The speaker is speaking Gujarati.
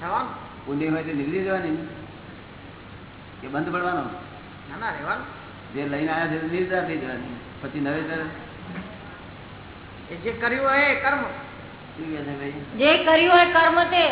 થવાનું ઊંડી હોય તો નીકળી જવાની. કે બંધ પડવાનો? ના ના જે લઈને આવ્યા છે તે નિર્ધાર થઈ જવાની. પછી નવેસર એ જે કર્યું હોય એ કર્મ. શું છે ભાઈ? જે કર્યું હોય કર્મ તે.